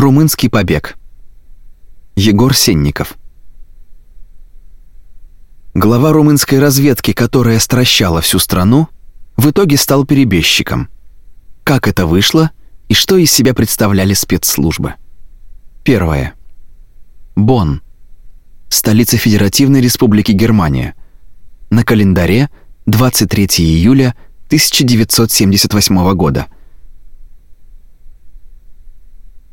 Румынский побег. Егор Сенников. Глава румынской разведки, которая стращала всю страну, в итоге стал перебежчиком. Как это вышло и что из себя представляли спецслужбы? Первое. Бонн. Столица Федеративной Республики Германия. На календаре 23 июля 1978 года –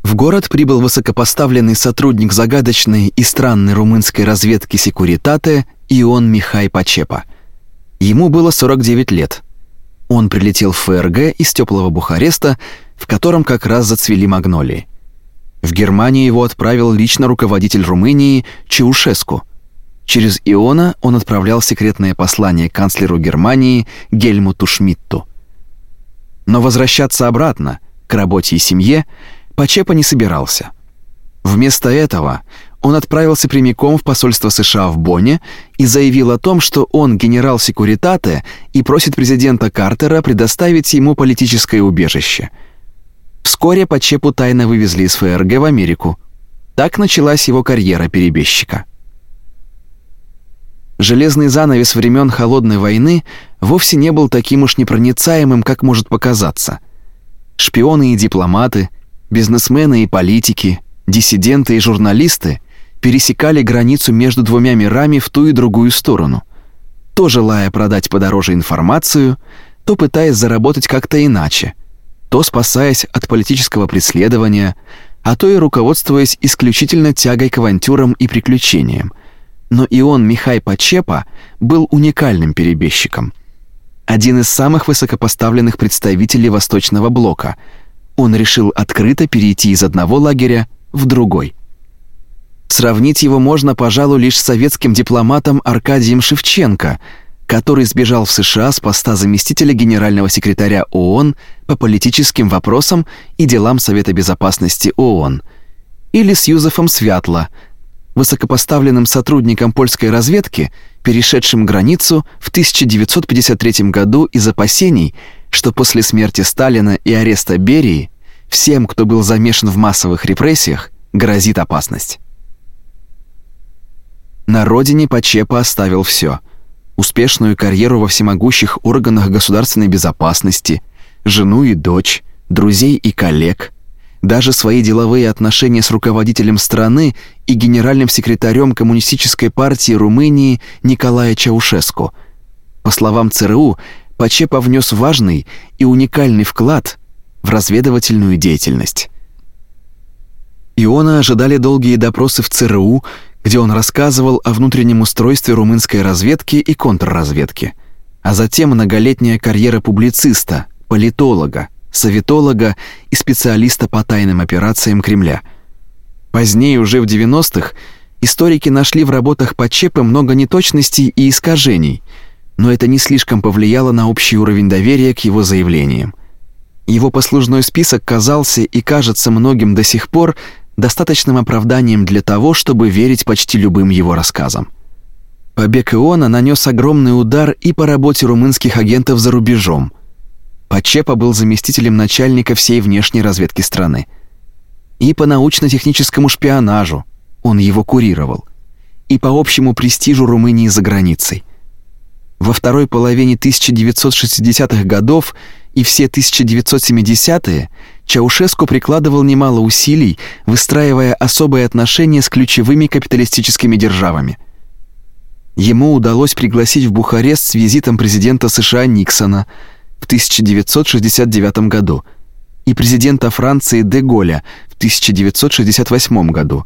в город прибыл высокопоставленный сотрудник загадочной и странной румынской разведки Секуритате Ион Михай Пачепа. Ему было 49 лет. Он прилетел в ФРГ из теплого Бухареста, в котором как раз зацвели магнолии. В Германию его отправил лично руководитель Румынии Чаушеску. Через Иона он отправлял секретное послание канцлеру Германии Гельмуту Шмидту. Но возвращаться обратно, к работе и семье – Пачепа не собирался. Вместо этого он отправился прямиком в посольство США в Бонне и заявил о том, что он генерал Секуритате и просит президента Картера предоставить ему политическое убежище. Вскоре Пачепу тайно вывезли из ФРГ в Америку. Так началась его карьера перебежчика. Железный занавес времен Холодной войны вовсе не был таким уж непроницаемым, как может показаться. Шпионы и дипломаты, Бизнесмены и политики, диссиденты и журналисты пересекали границу между двумя мирами в ту и другую сторону, то желая продать подороже информацию, то пытаясь заработать как-то иначе, то спасаясь от политического преследования, а то и руководствуясь исключительно тягой к авантюрам и приключениям. Но и он, Михай Пачепа, был уникальным перебежчиком. Один из самых высокопоставленных представителей Восточного блока – он решил открыто перейти из одного лагеря в другой. Сравнить его можно, пожалуй, лишь с советским дипломатом Аркадием Шевченко, который сбежал в США с поста заместителя генерального секретаря ООН по политическим вопросам и делам Совета безопасности ООН, или с Юзефом Святло, высокопоставленным сотрудником польской разведки, перешедшим границу в 1953 году из опасений, что после смерти Сталина и ареста Берии всем, кто был замешан в массовых репрессиях, грозит опасность. На родине Пачепа оставил все: успешную карьеру во всемогущих органах государственной безопасности, жену и дочь, друзей и коллег, даже свои деловые отношения с руководителем страны и генеральным секретарем коммунистической партии Румынии Николая Чаушеску. По словам ЦРУ, Пачепа внес важный и уникальный вклад в разведывательную деятельность. Иона ожидали долгие допросы в ЦРУ, где он рассказывал о внутреннем устройстве румынской разведки и контрразведки, а затем многолетняя карьера публициста, политолога, советолога и специалиста по тайным операциям Кремля. Позднее, уже в 90-х, историки нашли в работах Пачепы много неточностей и искажений – но это не слишком повлияло на общий уровень доверия к его заявлениям. Его послужной список казался и кажется многим до сих пор достаточным оправданием для того, чтобы верить почти любым его рассказам. Побег Иона нанес огромный удар и по работе румынских агентов за рубежом. Пачепа был заместителем начальника всей внешней разведки страны. И по научно-техническому шпионажу он его курировал. И по общему престижу Румынии за границей – во второй половине 1960-х годов и все 1970-е Чаушеску прикладывал немало усилий, выстраивая особые отношения с ключевыми капиталистическими державами. Ему удалось пригласить в Бухарест с визитом президента США Никсона в 1969 году и президента Франции де Голля в 1968 году,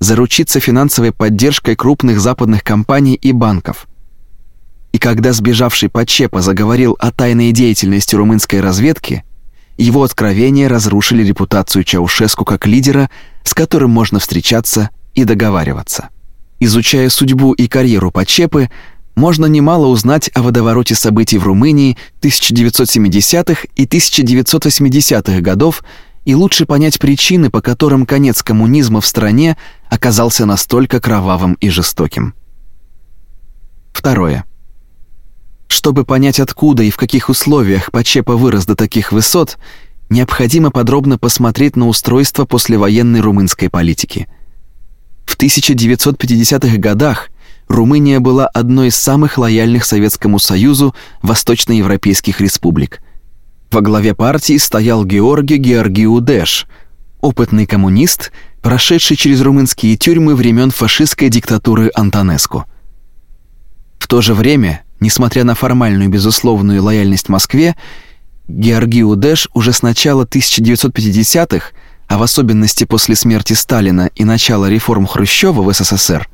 заручиться финансовой поддержкой крупных западных компаний и банков – и когда сбежавший Пачепа заговорил о тайной деятельности румынской разведки, его откровения разрушили репутацию Чаушеску как лидера, с которым можно встречаться и договариваться. Изучая судьбу и карьеру Пачепы, можно немало узнать о водовороте событий в Румынии 1970-х и 1980-х годов и лучше понять причины, по которым конец коммунизма в стране оказался настолько кровавым и жестоким. Второе. Чтобы понять, откуда и в каких условиях Пачепа вырос до таких высот, необходимо подробно посмотреть на устройство послевоенной румынской политики. В 1950-х годах Румыния была одной из самых лояльных Советскому Союзу восточноевропейских республик. Во главе партии стоял Георгий Георгиудеш, опытный коммунист, прошедший через румынские тюрьмы времен фашистской диктатуры Антонеску. В то же время, несмотря на формальную безусловную лояльность Москве, Георгий Дэш уже с начала 1950-х, а в особенности после смерти Сталина и начала реформ Хрущева в СССР,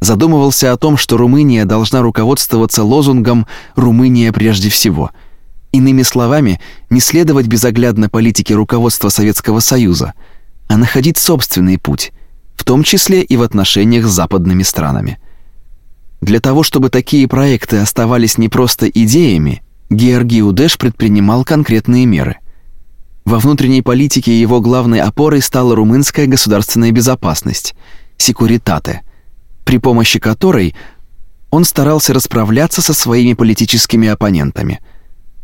задумывался о том, что Румыния должна руководствоваться лозунгом «Румыния прежде всего». Иными словами, не следовать безоглядно политике руководства Советского Союза, а находить собственный путь, в том числе и в отношениях с западными странами. Для того, чтобы такие проекты оставались не просто идеями, Георгий Удеш предпринимал конкретные меры. Во внутренней политике его главной опорой стала румынская государственная безопасность, секуритате, при помощи которой он старался расправляться со своими политическими оппонентами.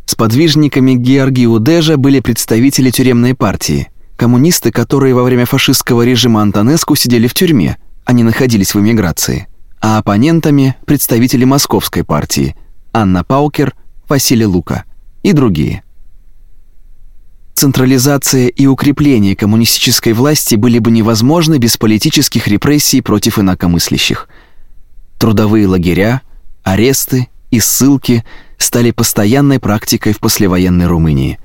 С подвижниками Георгия Удежа были представители тюремной партии, коммунисты, которые во время фашистского режима Антонеску сидели в тюрьме, а не находились в эмиграции а оппонентами представители Московской партии Анна Паукер, Василий Лука и другие. Централизация и укрепление коммунистической власти были бы невозможны без политических репрессий против инакомыслящих. Трудовые лагеря, аресты и ссылки стали постоянной практикой в послевоенной Румынии.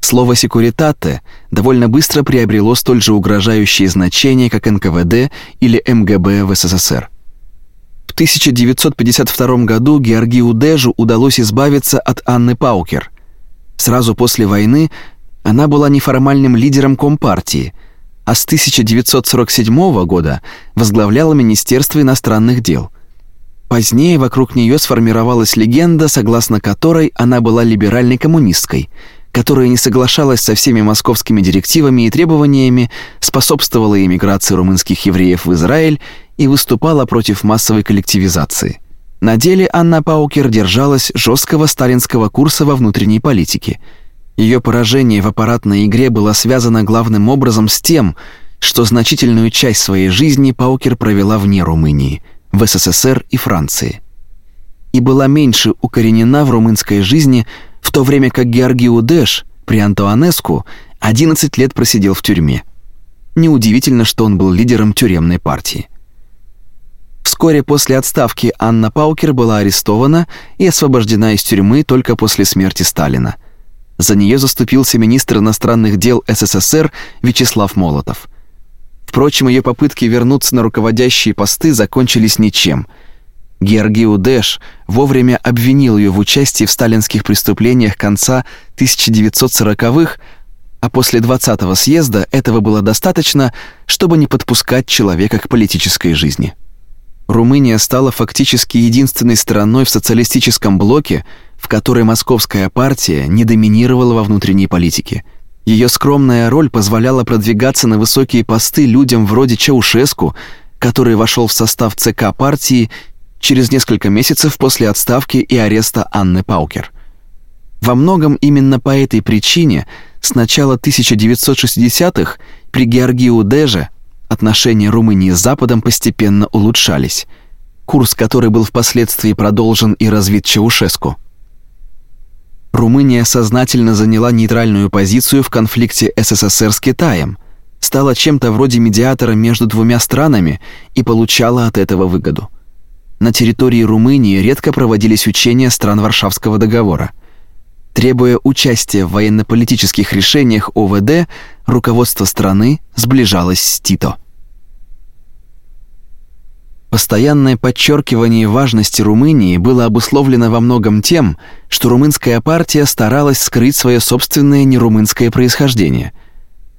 Слово секуритате довольно быстро приобрело столь же угрожающее значение, как НКВД или МГБ в СССР. В 1952 году Георгию Дежу удалось избавиться от Анны Паукер. Сразу после войны она была неформальным лидером Компартии, а с 1947 года возглавляла Министерство иностранных дел. Позднее вокруг нее сформировалась легенда, согласно которой она была либеральной коммунисткой, которая не соглашалась со всеми московскими директивами и требованиями, способствовала эмиграции румынских евреев в Израиль и выступала против массовой коллективизации. На деле Анна Паукер держалась жесткого сталинского курса во внутренней политике. Ее поражение в аппаратной игре было связано главным образом с тем, что значительную часть своей жизни Паукер провела вне Румынии, в СССР и Франции. И была меньше укоренена в румынской жизни, в то время как Георгий Удеш при Антуанеску 11 лет просидел в тюрьме. Неудивительно, что он был лидером тюремной партии. Вскоре после отставки Анна Паукер была арестована и освобождена из тюрьмы только после смерти Сталина. За нее заступился министр иностранных дел СССР Вячеслав Молотов. Впрочем, ее попытки вернуться на руководящие посты закончились ничем. Георгий Удеш вовремя обвинил ее в участии в сталинских преступлениях конца 1940-х, а после 20-го съезда этого было достаточно, чтобы не подпускать человека к политической жизни. Румыния стала фактически единственной страной в социалистическом блоке, в которой московская партия не доминировала во внутренней политике. Ее скромная роль позволяла продвигаться на высокие посты людям вроде Чаушеску, который вошел в состав ЦК партии через несколько месяцев после отставки и ареста Анны Паукер. Во многом именно по этой причине с начала 1960-х при Георгии Удеже отношения Румынии с Западом постепенно улучшались, курс который был впоследствии продолжен и развит Чаушеску. Румыния сознательно заняла нейтральную позицию в конфликте СССР с Китаем, стала чем-то вроде медиатора между двумя странами и получала от этого выгоду. На территории Румынии редко проводились учения стран Варшавского договора. Требуя участия в военно-политических решениях ОВД, руководство страны сближалось с Тито. Постоянное подчеркивание важности Румынии было обусловлено во многом тем, что румынская партия старалась скрыть свое собственное нерумынское происхождение.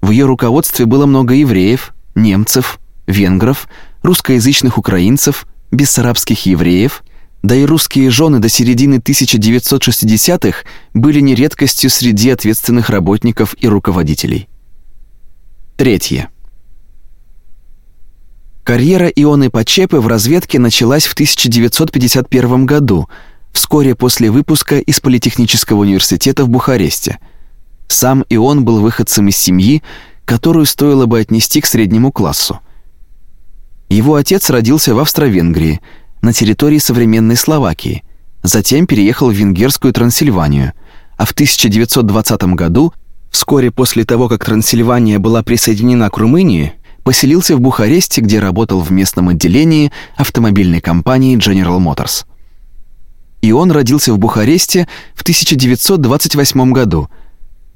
В ее руководстве было много евреев, немцев, венгров, русскоязычных украинцев, бессарабских евреев, да и русские жены до середины 1960-х были не редкостью среди ответственных работников и руководителей. Третье. Карьера Ионы Пачепы в разведке началась в 1951 году, вскоре после выпуска из Политехнического университета в Бухаресте. Сам и он был выходцем из семьи, которую стоило бы отнести к среднему классу. Его отец родился в Австро-Венгрии, на территории современной Словакии, затем переехал в венгерскую Трансильванию, а в 1920 году, вскоре после того, как Трансильвания была присоединена к Румынии, поселился в Бухаресте, где работал в местном отделении автомобильной компании General Motors. И он родился в Бухаресте в 1928 году.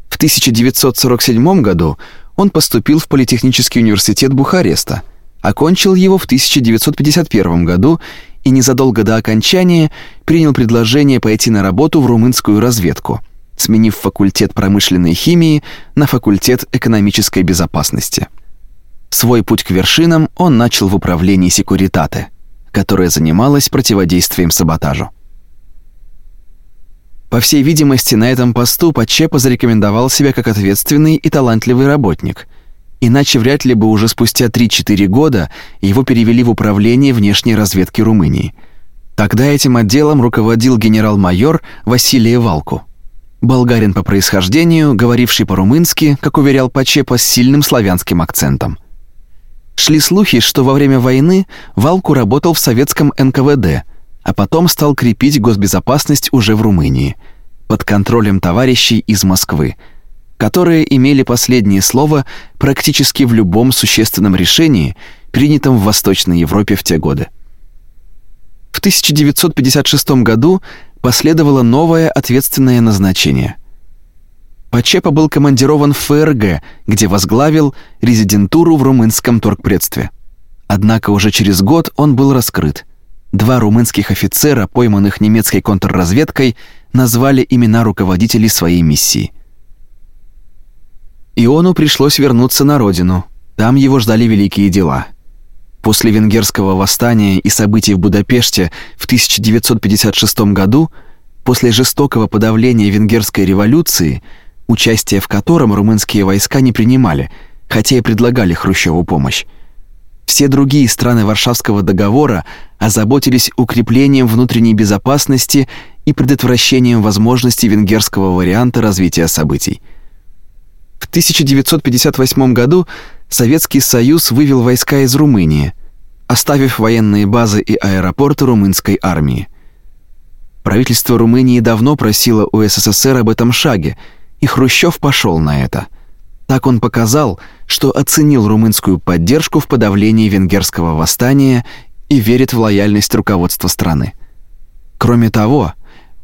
В 1947 году он поступил в Политехнический университет Бухареста, окончил его в 1951 году и незадолго до окончания принял предложение пойти на работу в румынскую разведку, сменив факультет промышленной химии на факультет экономической безопасности. Свой путь к вершинам он начал в управлении Секуритаты, которое занималось противодействием саботажу. По всей видимости, на этом посту Пачепа зарекомендовал себя как ответственный и талантливый работник. Иначе вряд ли бы уже спустя 3-4 года его перевели в управление внешней разведки Румынии. Тогда этим отделом руководил генерал-майор Василий Валку. Болгарин по происхождению, говоривший по-румынски, как уверял Пачепа, с сильным славянским акцентом. Шли слухи, что во время войны Валку работал в советском НКВД, а потом стал крепить госбезопасность уже в Румынии под контролем товарищей из Москвы, которые имели последнее слово практически в любом существенном решении, принятом в Восточной Европе в те годы. В 1956 году последовало новое ответственное назначение – Пачепа был командирован в ФРГ, где возглавил резидентуру в румынском торгпредстве. Однако уже через год он был раскрыт. Два румынских офицера, пойманных немецкой контрразведкой, назвали имена руководителей своей миссии. Иону пришлось вернуться на родину. Там его ждали великие дела. После венгерского восстания и событий в Будапеште в 1956 году, после жестокого подавления венгерской революции, участие в котором румынские войска не принимали, хотя и предлагали Хрущеву помощь. Все другие страны Варшавского договора озаботились укреплением внутренней безопасности и предотвращением возможности венгерского варианта развития событий. В 1958 году Советский Союз вывел войска из Румынии, оставив военные базы и аэропорты румынской армии. Правительство Румынии давно просило у СССР об этом шаге – и Хрущев пошел на это. Так он показал, что оценил румынскую поддержку в подавлении венгерского восстания и верит в лояльность руководства страны. Кроме того,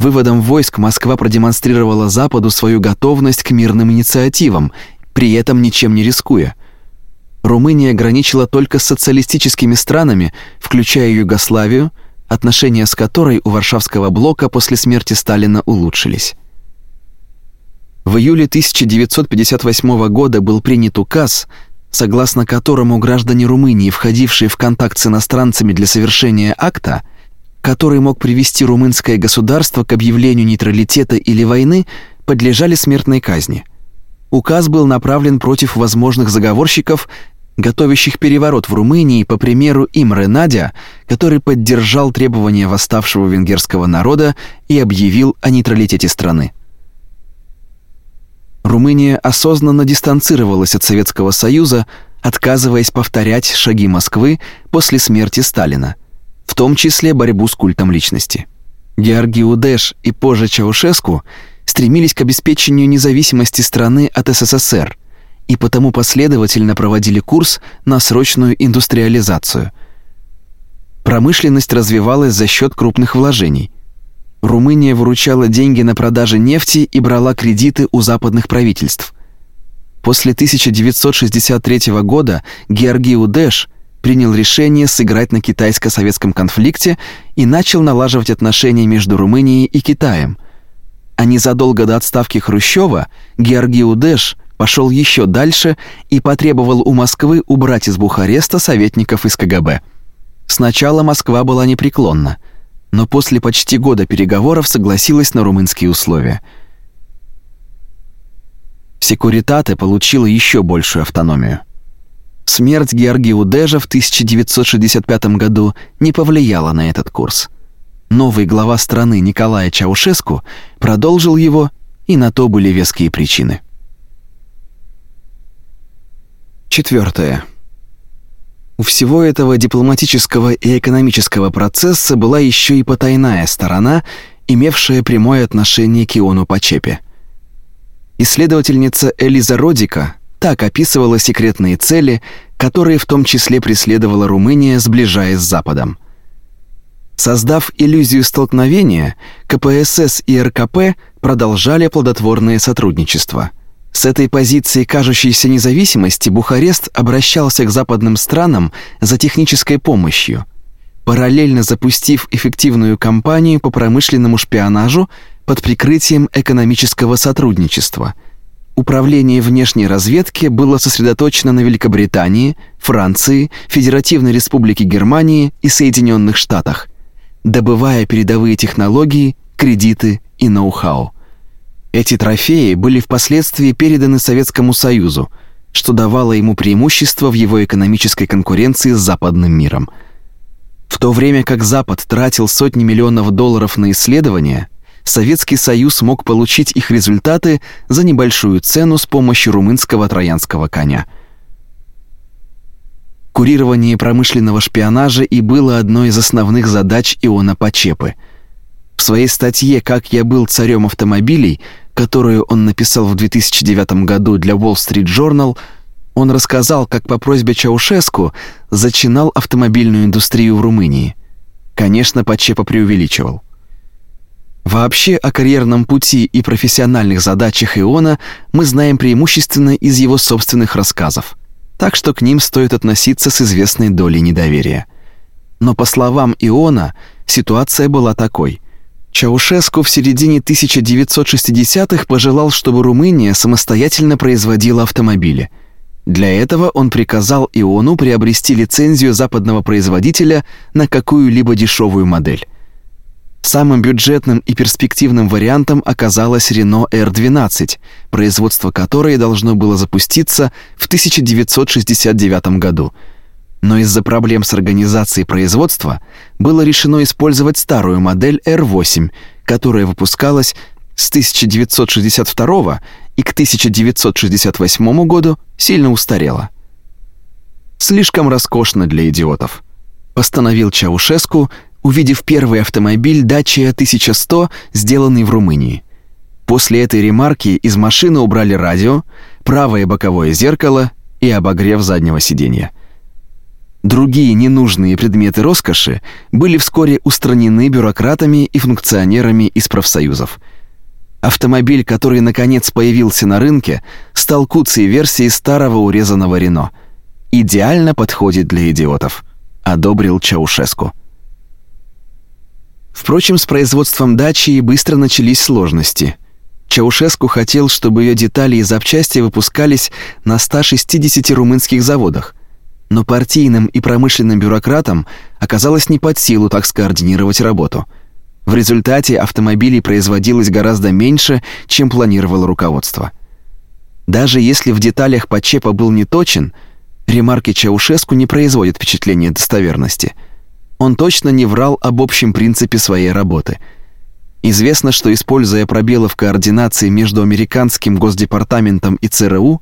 выводом войск Москва продемонстрировала Западу свою готовность к мирным инициативам, при этом ничем не рискуя. Румыния граничила только с социалистическими странами, включая Югославию, отношения с которой у Варшавского блока после смерти Сталина улучшились. В июле 1958 года был принят указ, согласно которому граждане Румынии, входившие в контакт с иностранцами для совершения акта, который мог привести румынское государство к объявлению нейтралитета или войны, подлежали смертной казни. Указ был направлен против возможных заговорщиков, готовящих переворот в Румынии по примеру Имре Надя, который поддержал требования восставшего венгерского народа и объявил о нейтралитете страны. Румыния осознанно дистанцировалась от Советского Союза, отказываясь повторять шаги Москвы после смерти Сталина, в том числе борьбу с культом личности. Георгий Удеш и позже Чаушеску стремились к обеспечению независимости страны от СССР и потому последовательно проводили курс на срочную индустриализацию. Промышленность развивалась за счет крупных вложений – Румыния выручала деньги на продаже нефти и брала кредиты у западных правительств. После 1963 года Георгий Удеш принял решение сыграть на китайско-советском конфликте и начал налаживать отношения между Румынией и Китаем. А незадолго до отставки Хрущева Георгий Удеш пошел еще дальше и потребовал у Москвы убрать из Бухареста советников из КГБ. Сначала Москва была непреклонна – но после почти года переговоров согласилась на румынские условия. Секуритате получила еще большую автономию. Смерть Георгия Удежа в 1965 году не повлияла на этот курс. Новый глава страны Николай Чаушеску продолжил его, и на то были веские причины. Четвертое. У всего этого дипломатического и экономического процесса была еще и потайная сторона, имевшая прямое отношение к Иону Пачепе. Исследовательница Элиза Родика так описывала секретные цели, которые в том числе преследовала Румыния, сближаясь с Западом. Создав иллюзию столкновения, КПСС и РКП продолжали плодотворное сотрудничество – с этой позиции кажущейся независимости Бухарест обращался к западным странам за технической помощью, параллельно запустив эффективную кампанию по промышленному шпионажу под прикрытием экономического сотрудничества. Управление внешней разведки было сосредоточено на Великобритании, Франции, Федеративной Республике Германии и Соединенных Штатах, добывая передовые технологии, кредиты и ноу-хау. Эти трофеи были впоследствии переданы Советскому Союзу, что давало ему преимущество в его экономической конкуренции с западным миром. В то время как Запад тратил сотни миллионов долларов на исследования, Советский Союз мог получить их результаты за небольшую цену с помощью румынского троянского коня. Курирование промышленного шпионажа и было одной из основных задач Иона Пачепы. В своей статье «Как я был царем автомобилей» которую он написал в 2009 году для Wall Street Journal, он рассказал, как по просьбе Чаушеску зачинал автомобильную индустрию в Румынии. Конечно, Пачепа преувеличивал. Вообще о карьерном пути и профессиональных задачах Иона мы знаем преимущественно из его собственных рассказов, так что к ним стоит относиться с известной долей недоверия. Но по словам Иона, ситуация была такой – Чаушеску в середине 1960-х пожелал, чтобы Румыния самостоятельно производила автомобили. Для этого он приказал Иону приобрести лицензию западного производителя на какую-либо дешевую модель. Самым бюджетным и перспективным вариантом оказалась Renault R12, производство которой должно было запуститься в 1969 году – но из-за проблем с организацией производства было решено использовать старую модель R8, которая выпускалась с 1962 и к 1968 году сильно устарела. Слишком роскошно для идиотов, постановил Чаушеску, увидев первый автомобиль Dacia 1100, сделанный в Румынии. После этой ремарки из машины убрали радио, правое боковое зеркало и обогрев заднего сиденья. Другие ненужные предметы роскоши были вскоре устранены бюрократами и функционерами из профсоюзов. Автомобиль, который наконец появился на рынке, стал куцей версией старого урезанного Рено. Идеально подходит для идиотов, одобрил Чаушеску. Впрочем, с производством дачи быстро начались сложности. Чаушеску хотел, чтобы ее детали и запчасти выпускались на 160 румынских заводах но партийным и промышленным бюрократам оказалось не под силу так скоординировать работу. В результате автомобилей производилось гораздо меньше, чем планировало руководство. Даже если в деталях подчепа был неточен, ремарки Чаушеску не производят впечатления достоверности. Он точно не врал об общем принципе своей работы. Известно, что используя пробелы в координации между американским госдепартаментом и ЦРУ,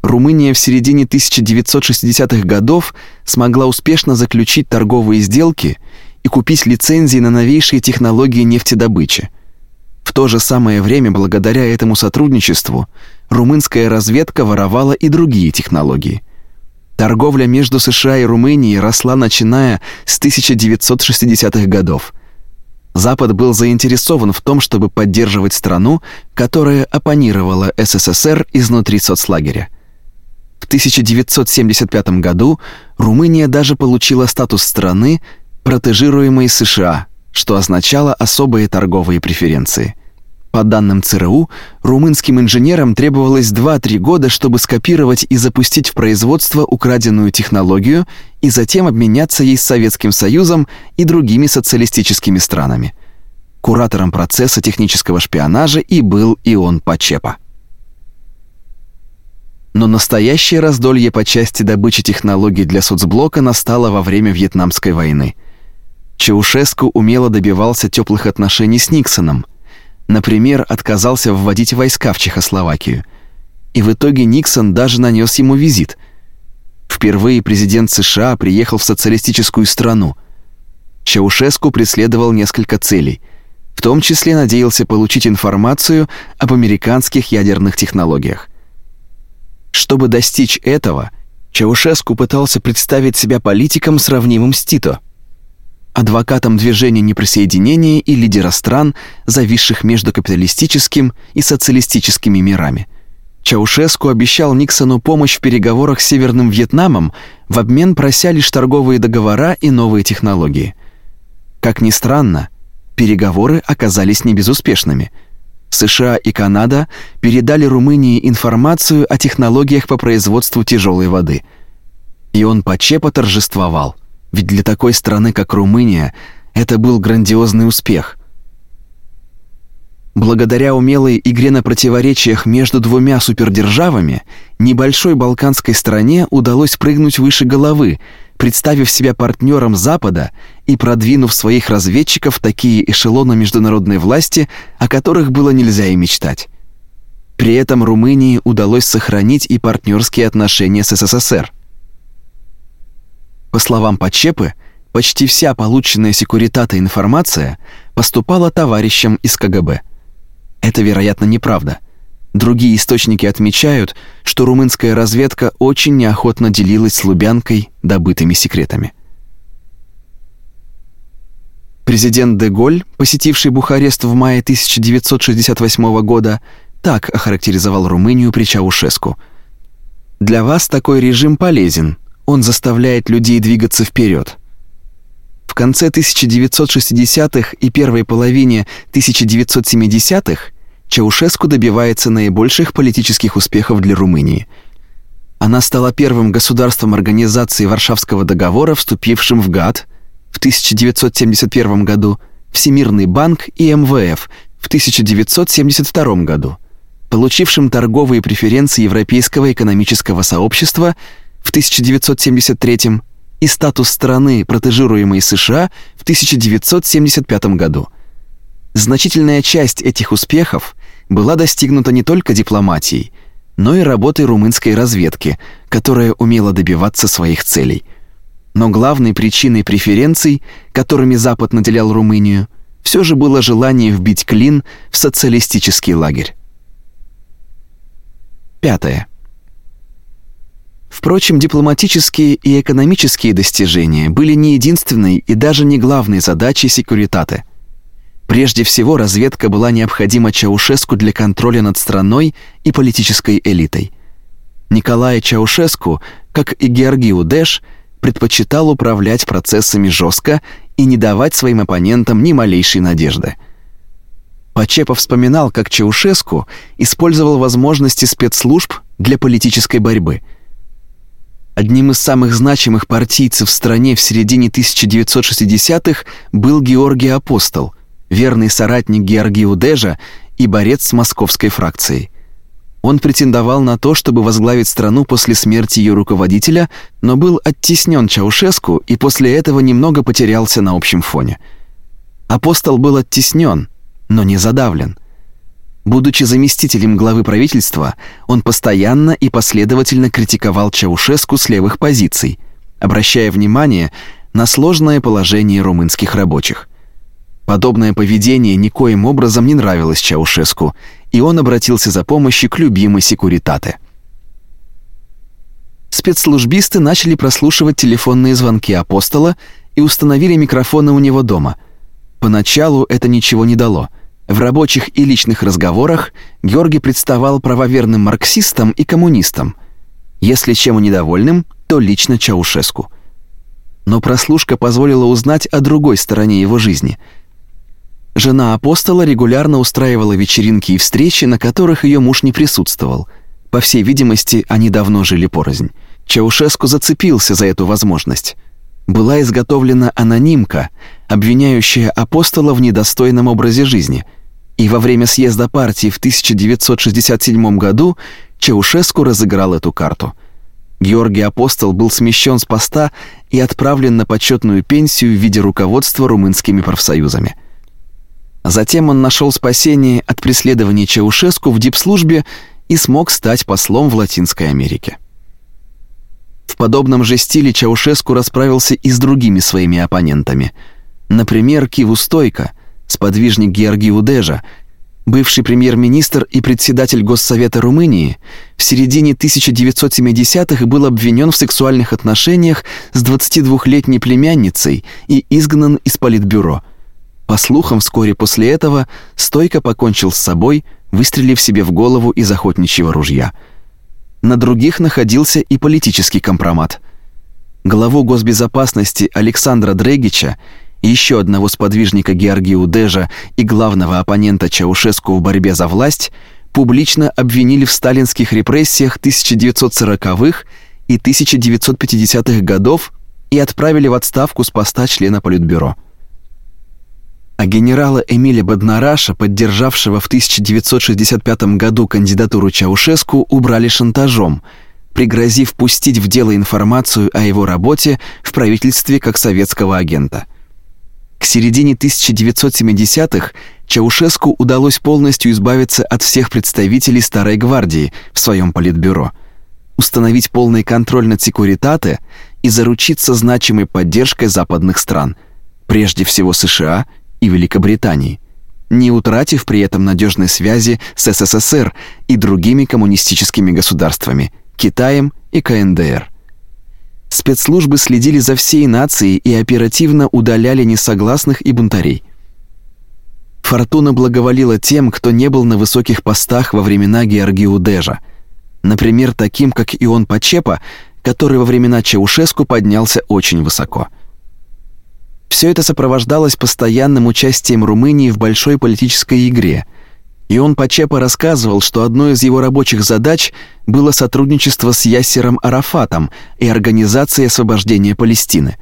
Румыния в середине 1960-х годов смогла успешно заключить торговые сделки и купить лицензии на новейшие технологии нефтедобычи. В то же самое время, благодаря этому сотрудничеству, румынская разведка воровала и другие технологии. Торговля между США и Румынией росла начиная с 1960-х годов. Запад был заинтересован в том, чтобы поддерживать страну, которая оппонировала СССР изнутри соцлагеря. В 1975 году Румыния даже получила статус страны, протежируемой США, что означало особые торговые преференции. По данным ЦРУ, румынским инженерам требовалось 2-3 года, чтобы скопировать и запустить в производство украденную технологию и затем обменяться ей с Советским Союзом и другими социалистическими странами. Куратором процесса технического шпионажа и был Ион Пачепа. Но настоящее раздолье по части добычи технологий для соцблока настало во время Вьетнамской войны. Чаушеску умело добивался теплых отношений с Никсоном. Например, отказался вводить войска в Чехословакию. И в итоге Никсон даже нанес ему визит. впервые президент США приехал в социалистическую страну. Чаушеску преследовал несколько целей. В том числе надеялся получить информацию об американских ядерных технологиях. Чтобы достичь этого, Чаушеску пытался представить себя политиком, сравнимым с Тито, адвокатом движения неприсоединения и лидера стран, зависших между капиталистическим и социалистическими мирами. Чаушеску обещал Никсону помощь в переговорах с Северным Вьетнамом, в обмен прося лишь торговые договора и новые технологии. Как ни странно, переговоры оказались не безуспешными. США и Канада передали Румынии информацию о технологиях по производству тяжелой воды. И он почепо торжествовал, ведь для такой страны, как Румыния, это был грандиозный успех – Благодаря умелой игре на противоречиях между двумя супердержавами, небольшой балканской стране удалось прыгнуть выше головы, представив себя партнером Запада и продвинув своих разведчиков в такие эшелоны международной власти, о которых было нельзя и мечтать. При этом Румынии удалось сохранить и партнерские отношения с СССР. По словам Почепы, почти вся полученная секуритата информация поступала товарищам из КГБ – это, вероятно, неправда. Другие источники отмечают, что румынская разведка очень неохотно делилась с Лубянкой добытыми секретами. Президент Деголь, посетивший Бухарест в мае 1968 года, так охарактеризовал Румынию при Чаушеску. «Для вас такой режим полезен, он заставляет людей двигаться вперед. В конце 1960-х и первой половине 1970-х Чаушеску добивается наибольших политических успехов для Румынии. Она стала первым государством организации Варшавского договора, вступившим в ГАТТ в 1971 году, Всемирный банк и МВФ в 1972 году, получившим торговые преференции Европейского экономического сообщества в 1973 и статус страны, протежируемой США в 1975 году. Значительная часть этих успехов была достигнута не только дипломатией, но и работой румынской разведки, которая умела добиваться своих целей. Но главной причиной преференций, которыми Запад наделял Румынию, все же было желание вбить клин в социалистический лагерь. Пятое. Впрочем, дипломатические и экономические достижения были не единственной и даже не главной задачей секуритаты – Прежде всего, разведка была необходима Чаушеску для контроля над страной и политической элитой. Николай Чаушеску, как и Георгий Удеш, предпочитал управлять процессами жестко и не давать своим оппонентам ни малейшей надежды. Почепов вспоминал, как Чаушеску использовал возможности спецслужб для политической борьбы. Одним из самых значимых партийцев в стране в середине 1960-х был Георгий Апостол – верный соратник Георгия Удежа и борец с московской фракцией. Он претендовал на то, чтобы возглавить страну после смерти ее руководителя, но был оттеснен Чаушеску и после этого немного потерялся на общем фоне. Апостол был оттеснен, но не задавлен. Будучи заместителем главы правительства, он постоянно и последовательно критиковал Чаушеску с левых позиций, обращая внимание на сложное положение румынских рабочих. Подобное поведение никоим образом не нравилось Чаушеску, и он обратился за помощью к любимой секуритате. Спецслужбисты начали прослушивать телефонные звонки апостола и установили микрофоны у него дома. Поначалу это ничего не дало. В рабочих и личных разговорах Георгий представал правоверным марксистом и коммунистом. Если чем недовольным, то лично Чаушеску. Но прослушка позволила узнать о другой стороне его жизни – Жена апостола регулярно устраивала вечеринки и встречи, на которых ее муж не присутствовал. По всей видимости, они давно жили порознь. Чаушеску зацепился за эту возможность. Была изготовлена анонимка, обвиняющая апостола в недостойном образе жизни. И во время съезда партии в 1967 году Чаушеску разыграл эту карту. Георгий Апостол был смещен с поста и отправлен на почетную пенсию в виде руководства румынскими профсоюзами. Затем он нашел спасение от преследования Чаушеску в дипслужбе и смог стать послом в Латинской Америке. В подобном же стиле Чаушеску расправился и с другими своими оппонентами. Например, Киву Стойко, сподвижник Георгий Удежа, бывший премьер-министр и председатель Госсовета Румынии, в середине 1970-х был обвинен в сексуальных отношениях с 22-летней племянницей и изгнан из политбюро. По слухам, вскоре после этого Стойко покончил с собой, выстрелив себе в голову из охотничьего ружья. На других находился и политический компромат. Главу госбезопасности Александра Дрегича еще одного сподвижника Георгия Удежа и главного оппонента Чаушеску в борьбе за власть публично обвинили в сталинских репрессиях 1940-х и 1950-х годов и отправили в отставку с поста члена Политбюро. А генерала Эмиля Баднараша, поддержавшего в 1965 году кандидатуру Чаушеску, убрали шантажом, пригрозив пустить в дело информацию о его работе в правительстве как советского агента – к середине 1970-х Чаушеску удалось полностью избавиться от всех представителей Старой гвардии в своем политбюро, установить полный контроль над секуритате и заручиться значимой поддержкой западных стран, прежде всего США и Великобритании, не утратив при этом надежной связи с СССР и другими коммунистическими государствами, Китаем и КНДР. Спецслужбы следили за всей нацией и оперативно удаляли несогласных и бунтарей. Фортуна благоволила тем, кто не был на высоких постах во времена Георгия Дежа, например, таким как Ион Пачепа, который во времена Чаушеску поднялся очень высоко. Все это сопровождалось постоянным участием Румынии в большой политической игре – и он Пачепа рассказывал, что одной из его рабочих задач было сотрудничество с Яссером Арафатом и организацией освобождения Палестины.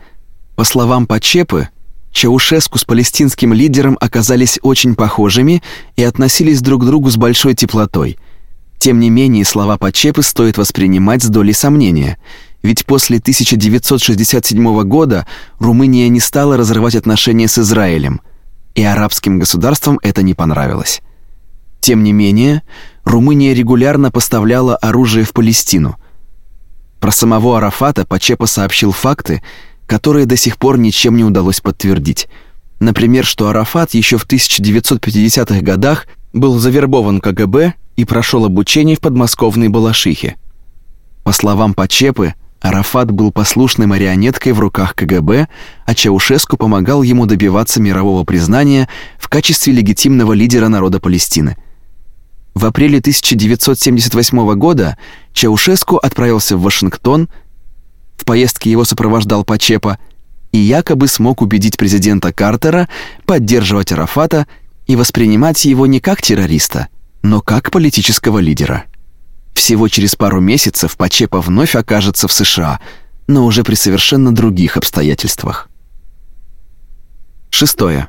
По словам Пачепы, Чаушеску с палестинским лидером оказались очень похожими и относились друг к другу с большой теплотой. Тем не менее, слова Пачепы стоит воспринимать с долей сомнения, ведь после 1967 года Румыния не стала разрывать отношения с Израилем, и арабским государствам это не понравилось. Тем не менее, Румыния регулярно поставляла оружие в Палестину. Про самого Арафата Пачепа сообщил факты, которые до сих пор ничем не удалось подтвердить. Например, что Арафат еще в 1950-х годах был завербован КГБ и прошел обучение в подмосковной Балашихе. По словам Пачепы, Арафат был послушной марионеткой в руках КГБ, а Чаушеску помогал ему добиваться мирового признания в качестве легитимного лидера народа Палестины – в апреле 1978 года Чаушеску отправился в Вашингтон, в поездке его сопровождал Пачепа, и якобы смог убедить президента Картера поддерживать Арафата и воспринимать его не как террориста, но как политического лидера. Всего через пару месяцев Пачепа вновь окажется в США, но уже при совершенно других обстоятельствах. Шестое.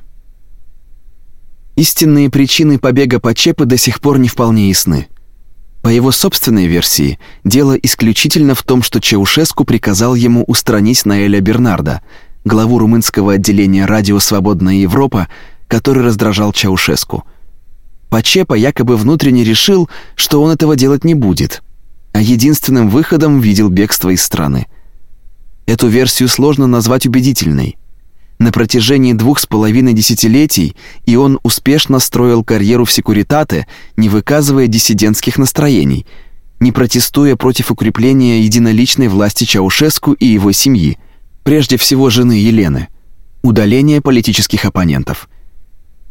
Истинные причины побега Пачепы до сих пор не вполне ясны. По его собственной версии, дело исключительно в том, что Чаушеску приказал ему устранить Наэля Бернарда, главу румынского отделения «Радио Свободная Европа», который раздражал Чаушеску. Пачепа якобы внутренне решил, что он этого делать не будет, а единственным выходом видел бегство из страны. Эту версию сложно назвать убедительной – на протяжении двух с половиной десятилетий и он успешно строил карьеру в секуритате, не выказывая диссидентских настроений, не протестуя против укрепления единоличной власти Чаушеску и его семьи, прежде всего жены Елены, удаления политических оппонентов.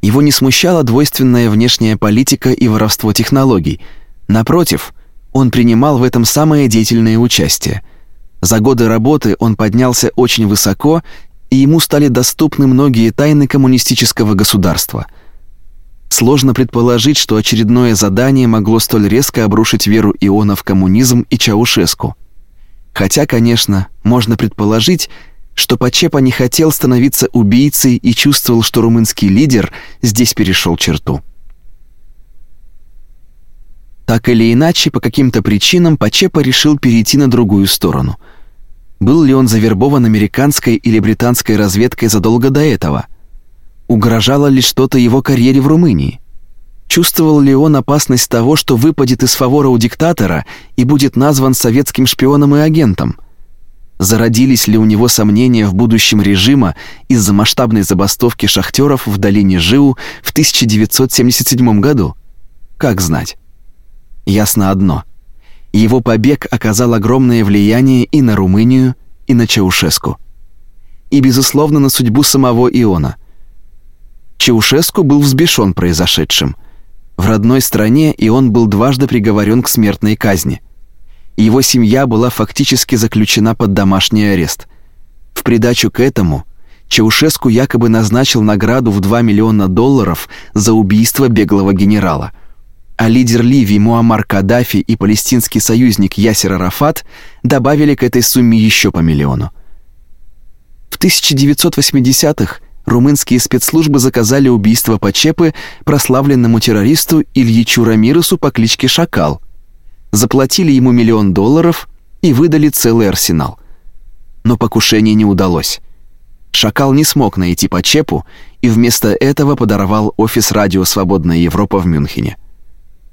Его не смущала двойственная внешняя политика и воровство технологий. Напротив, он принимал в этом самое деятельное участие. За годы работы он поднялся очень высоко и ему стали доступны многие тайны коммунистического государства. Сложно предположить, что очередное задание могло столь резко обрушить веру Иона в коммунизм и Чаушеску. Хотя, конечно, можно предположить, что Пачепа не хотел становиться убийцей и чувствовал, что румынский лидер здесь перешел черту. Так или иначе, по каким-то причинам Пачепа решил перейти на другую сторону – был ли он завербован американской или британской разведкой задолго до этого? Угрожало ли что-то его карьере в Румынии? Чувствовал ли он опасность того, что выпадет из фавора у диктатора и будет назван советским шпионом и агентом? Зародились ли у него сомнения в будущем режима из-за масштабной забастовки шахтеров в долине Жиу в 1977 году? Как знать. Ясно одно. Его побег оказал огромное влияние и на Румынию, и на Чаушеску. И, безусловно, на судьбу самого Иона. Чаушеску был взбешен произошедшим. В родной стране Ион был дважды приговорен к смертной казни – его семья была фактически заключена под домашний арест. В придачу к этому Чаушеску якобы назначил награду в 2 миллиона долларов за убийство беглого генерала. А лидер Ливии Муаммар Каддафи и палестинский союзник Ясер Арафат добавили к этой сумме еще по миллиону. В 1980-х румынские спецслужбы заказали убийство Пачепы прославленному террористу Ильичу Рамиресу по кличке Шакал – заплатили ему миллион долларов и выдали целый арсенал. Но покушение не удалось. Шакал не смог найти Почепу и вместо этого подорвал офис радио «Свободная Европа» в Мюнхене.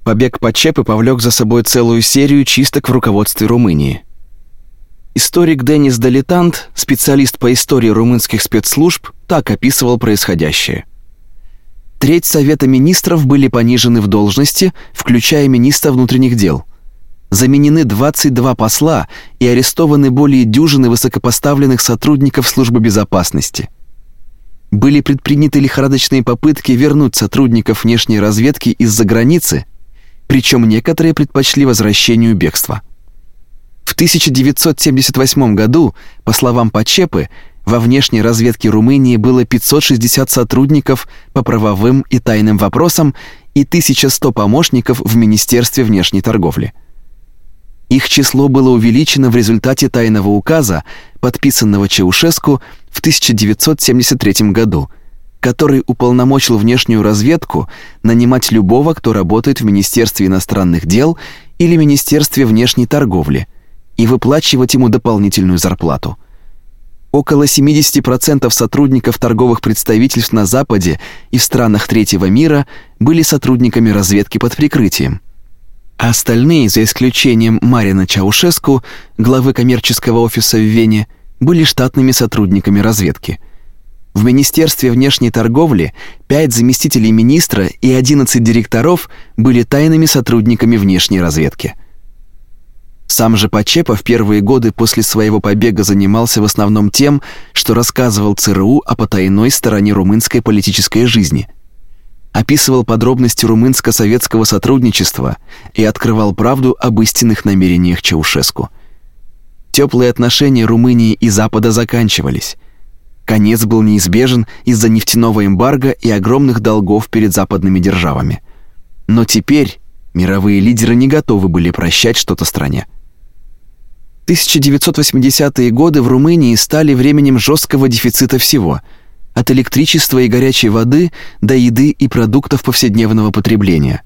Побег Почепы повлек за собой целую серию чисток в руководстве Румынии. Историк Денис Далитант, специалист по истории румынских спецслужб, так описывал происходящее. Треть Совета министров были понижены в должности, включая министра внутренних дел – заменены 22 посла и арестованы более дюжины высокопоставленных сотрудников службы безопасности. Были предприняты лихорадочные попытки вернуть сотрудников внешней разведки из-за границы, причем некоторые предпочли возвращению бегства. В 1978 году, по словам Пачепы, во внешней разведке Румынии было 560 сотрудников по правовым и тайным вопросам и 1100 помощников в Министерстве внешней торговли. Их число было увеличено в результате тайного указа, подписанного Чаушеску в 1973 году, который уполномочил внешнюю разведку нанимать любого, кто работает в Министерстве иностранных дел или Министерстве внешней торговли, и выплачивать ему дополнительную зарплату. Около 70% сотрудников торговых представительств на Западе и в странах третьего мира были сотрудниками разведки под прикрытием – а остальные, за исключением Марина Чаушеску, главы коммерческого офиса в Вене, были штатными сотрудниками разведки. В Министерстве внешней торговли пять заместителей министра и 11 директоров были тайными сотрудниками внешней разведки. Сам же Пачепа в первые годы после своего побега занимался в основном тем, что рассказывал ЦРУ о потайной стороне румынской политической жизни – описывал подробности румынско-советского сотрудничества и открывал правду об истинных намерениях Чаушеску. Теплые отношения Румынии и Запада заканчивались. Конец был неизбежен из-за нефтяного эмбарго и огромных долгов перед западными державами. Но теперь мировые лидеры не готовы были прощать что-то стране. 1980-е годы в Румынии стали временем жесткого дефицита всего – от электричества и горячей воды до еды и продуктов повседневного потребления.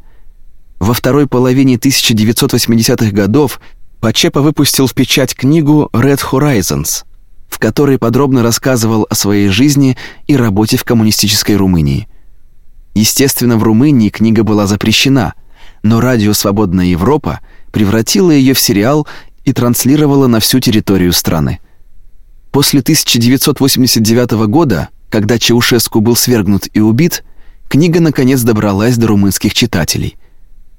Во второй половине 1980-х годов Пачепа выпустил в печать книгу Red Horizons, в которой подробно рассказывал о своей жизни и работе в коммунистической Румынии. Естественно, в Румынии книга была запрещена, но радио Свободная Европа превратило ее в сериал и транслировало на всю территорию страны. После 1989 года когда Чаушеску был свергнут и убит, книга наконец добралась до румынских читателей.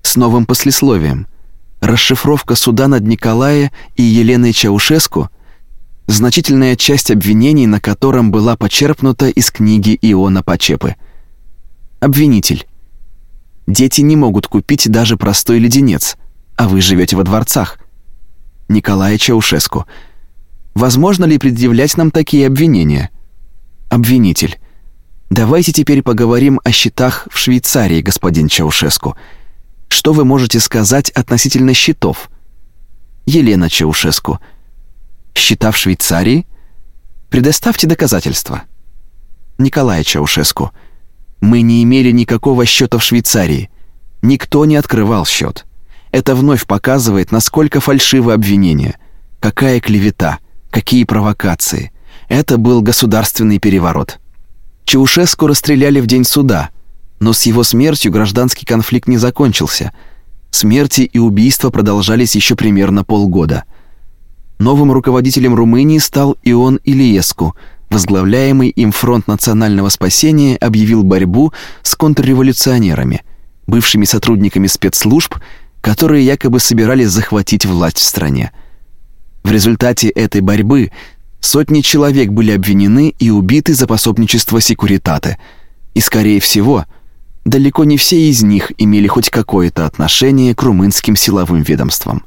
С новым послесловием. Расшифровка суда над Николая и Еленой Чаушеску, значительная часть обвинений на котором была почерпнута из книги Иона Пачепы. Обвинитель. Дети не могут купить даже простой леденец, а вы живете во дворцах. Николая Чаушеску. Возможно ли предъявлять нам такие обвинения? Обвинитель. Давайте теперь поговорим о счетах в Швейцарии, господин Чаушеску. Что вы можете сказать относительно счетов? Елена Чаушеску. Счета в Швейцарии? Предоставьте доказательства. Николай Чаушеску. Мы не имели никакого счета в Швейцарии. Никто не открывал счет. Это вновь показывает, насколько фальшивы обвинения. Какая клевета, какие провокации. Это был государственный переворот. Чаушеску расстреляли в день суда, но с его смертью гражданский конфликт не закончился. Смерти и убийства продолжались еще примерно полгода. Новым руководителем Румынии стал Ион Ильеску. Возглавляемый им Фронт национального спасения объявил борьбу с контрреволюционерами, бывшими сотрудниками спецслужб, которые якобы собирались захватить власть в стране. В результате этой борьбы сотни человек были обвинены и убиты за пособничество секуритаты. И скорее всего, далеко не все из них имели хоть какое-то отношение к румынским силовым ведомствам.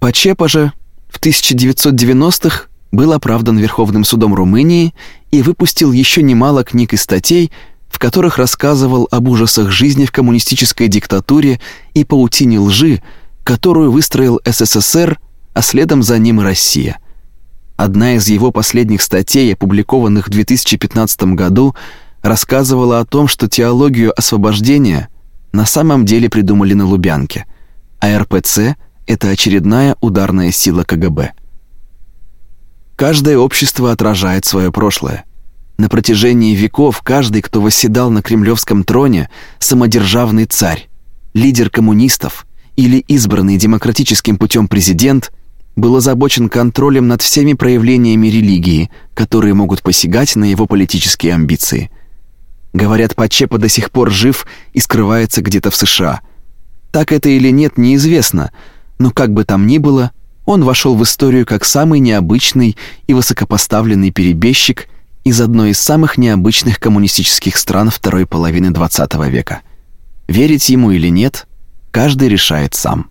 Пачепа же в 1990-х был оправдан Верховным судом Румынии и выпустил еще немало книг и статей, в которых рассказывал об ужасах жизни в коммунистической диктатуре и паутине лжи, которую выстроил СССР, а следом за ним и Россия. Одна из его последних статей, опубликованных в 2015 году, рассказывала о том, что теологию освобождения на самом деле придумали на Лубянке, а РПЦ это очередная ударная сила КГБ. Каждое общество отражает свое прошлое. На протяжении веков каждый, кто восседал на кремлевском троне, самодержавный царь, лидер коммунистов или избранный демократическим путем президент, был озабочен контролем над всеми проявлениями религии, которые могут посягать на его политические амбиции. Говорят, Пачепа до сих пор жив и скрывается где-то в США. Так это или нет, неизвестно, но как бы там ни было, он вошел в историю как самый необычный и высокопоставленный перебежчик из одной из самых необычных коммунистических стран второй половины XX века. Верить ему или нет, каждый решает сам.